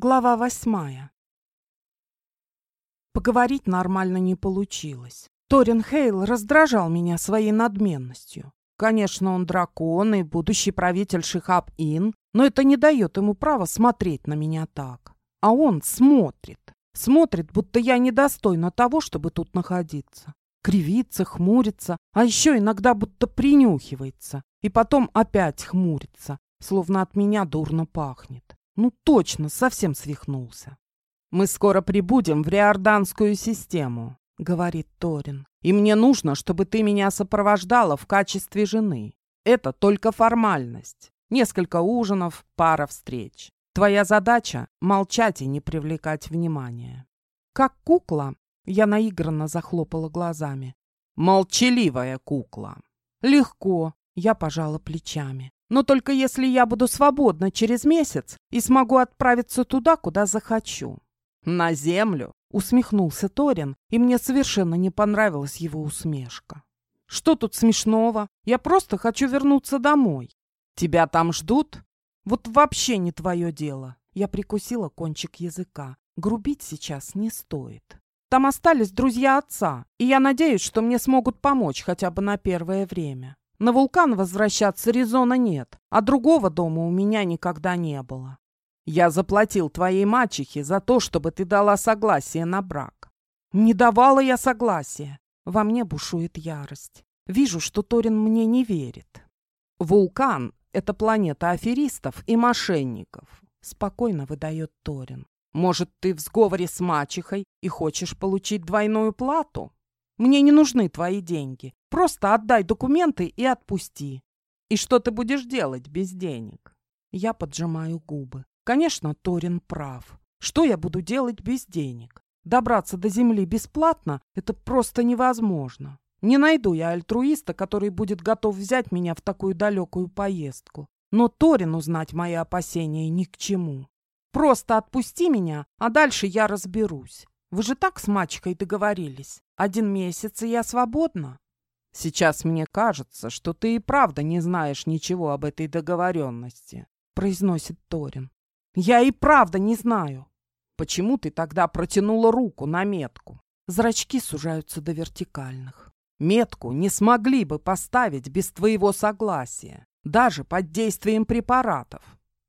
Глава восьмая. Поговорить нормально не получилось. Торин Хейл раздражал меня своей надменностью. Конечно, он дракон и будущий правитель Шихаб-Ин, но это не дает ему права смотреть на меня так. А он смотрит. Смотрит, будто я недостойна того, чтобы тут находиться. Кривится, хмурится, а еще иногда будто принюхивается. И потом опять хмурится, словно от меня дурно пахнет. Ну точно, совсем свихнулся. «Мы скоро прибудем в Риорданскую систему», — говорит Торин. «И мне нужно, чтобы ты меня сопровождала в качестве жены. Это только формальность. Несколько ужинов, пара встреч. Твоя задача — молчать и не привлекать внимания». «Как кукла?» — я наигранно захлопала глазами. «Молчаливая кукла». «Легко», — я пожала плечами. Но только если я буду свободна через месяц и смогу отправиться туда, куда захочу. На землю, усмехнулся Торин, и мне совершенно не понравилась его усмешка. Что тут смешного? Я просто хочу вернуться домой. Тебя там ждут? Вот вообще не твое дело. Я прикусила кончик языка. Грубить сейчас не стоит. Там остались друзья отца, и я надеюсь, что мне смогут помочь хотя бы на первое время. На вулкан возвращаться резона нет, а другого дома у меня никогда не было. Я заплатил твоей мачехе за то, чтобы ты дала согласие на брак. Не давала я согласия. Во мне бушует ярость. Вижу, что Торин мне не верит. Вулкан — это планета аферистов и мошенников, спокойно выдает Торин. Может, ты в сговоре с мачехой и хочешь получить двойную плату? Мне не нужны твои деньги. Просто отдай документы и отпусти. И что ты будешь делать без денег? Я поджимаю губы. Конечно, Торин прав. Что я буду делать без денег? Добраться до земли бесплатно – это просто невозможно. Не найду я альтруиста, который будет готов взять меня в такую далекую поездку. Но Торин узнать мои опасения ни к чему. Просто отпусти меня, а дальше я разберусь. Вы же так с мачкой договорились. Один месяц, и я свободна. Сейчас мне кажется, что ты и правда не знаешь ничего об этой договоренности, произносит Торин. Я и правда не знаю. Почему ты тогда протянула руку на метку? Зрачки сужаются до вертикальных. Метку не смогли бы поставить без твоего согласия, даже под действием препаратов.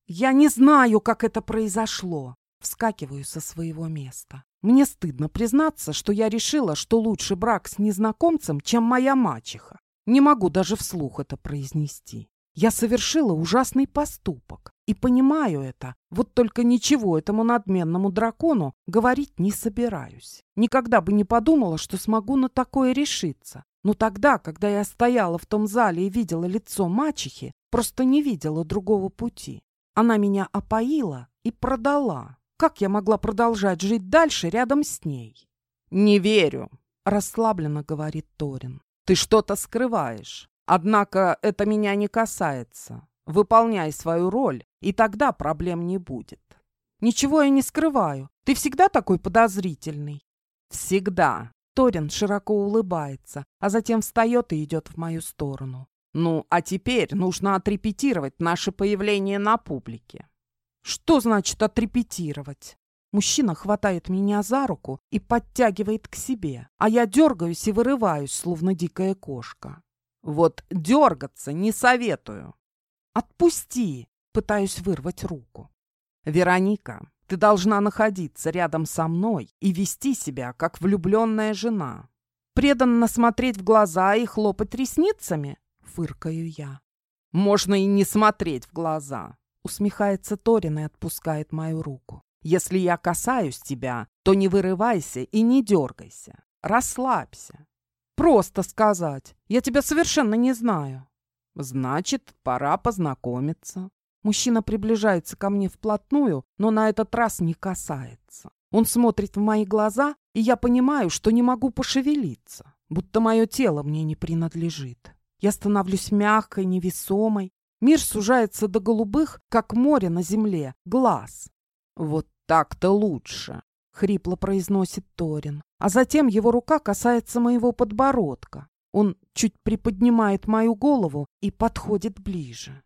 Я не знаю, как это произошло. Вскакиваю со своего места. Мне стыдно признаться, что я решила, что лучше брак с незнакомцем, чем моя мачеха. Не могу даже вслух это произнести. Я совершила ужасный поступок и понимаю это, вот только ничего этому надменному дракону говорить не собираюсь. Никогда бы не подумала, что смогу на такое решиться. Но тогда, когда я стояла в том зале и видела лицо мачехи, просто не видела другого пути. Она меня опоила и продала. Как я могла продолжать жить дальше рядом с ней? «Не верю», — расслабленно говорит Торин. «Ты что-то скрываешь. Однако это меня не касается. Выполняй свою роль, и тогда проблем не будет». «Ничего я не скрываю. Ты всегда такой подозрительный?» «Всегда». Торин широко улыбается, а затем встает и идет в мою сторону. «Ну, а теперь нужно отрепетировать наше появление на публике. Что значит отрепетировать? Мужчина хватает меня за руку и подтягивает к себе, а я дергаюсь и вырываюсь, словно дикая кошка. Вот дергаться не советую. Отпусти, пытаюсь вырвать руку. Вероника, ты должна находиться рядом со мной и вести себя, как влюбленная жена. Преданно смотреть в глаза и хлопать ресницами? Фыркаю я. Можно и не смотреть в глаза. Усмехается Торин и отпускает мою руку. Если я касаюсь тебя, то не вырывайся и не дергайся. Расслабься. Просто сказать. Я тебя совершенно не знаю. Значит, пора познакомиться. Мужчина приближается ко мне вплотную, но на этот раз не касается. Он смотрит в мои глаза, и я понимаю, что не могу пошевелиться, будто мое тело мне не принадлежит. Я становлюсь мягкой, невесомой, Мир сужается до голубых, как море на земле, глаз. «Вот так-то лучше», — хрипло произносит Торин. А затем его рука касается моего подбородка. Он чуть приподнимает мою голову и подходит ближе.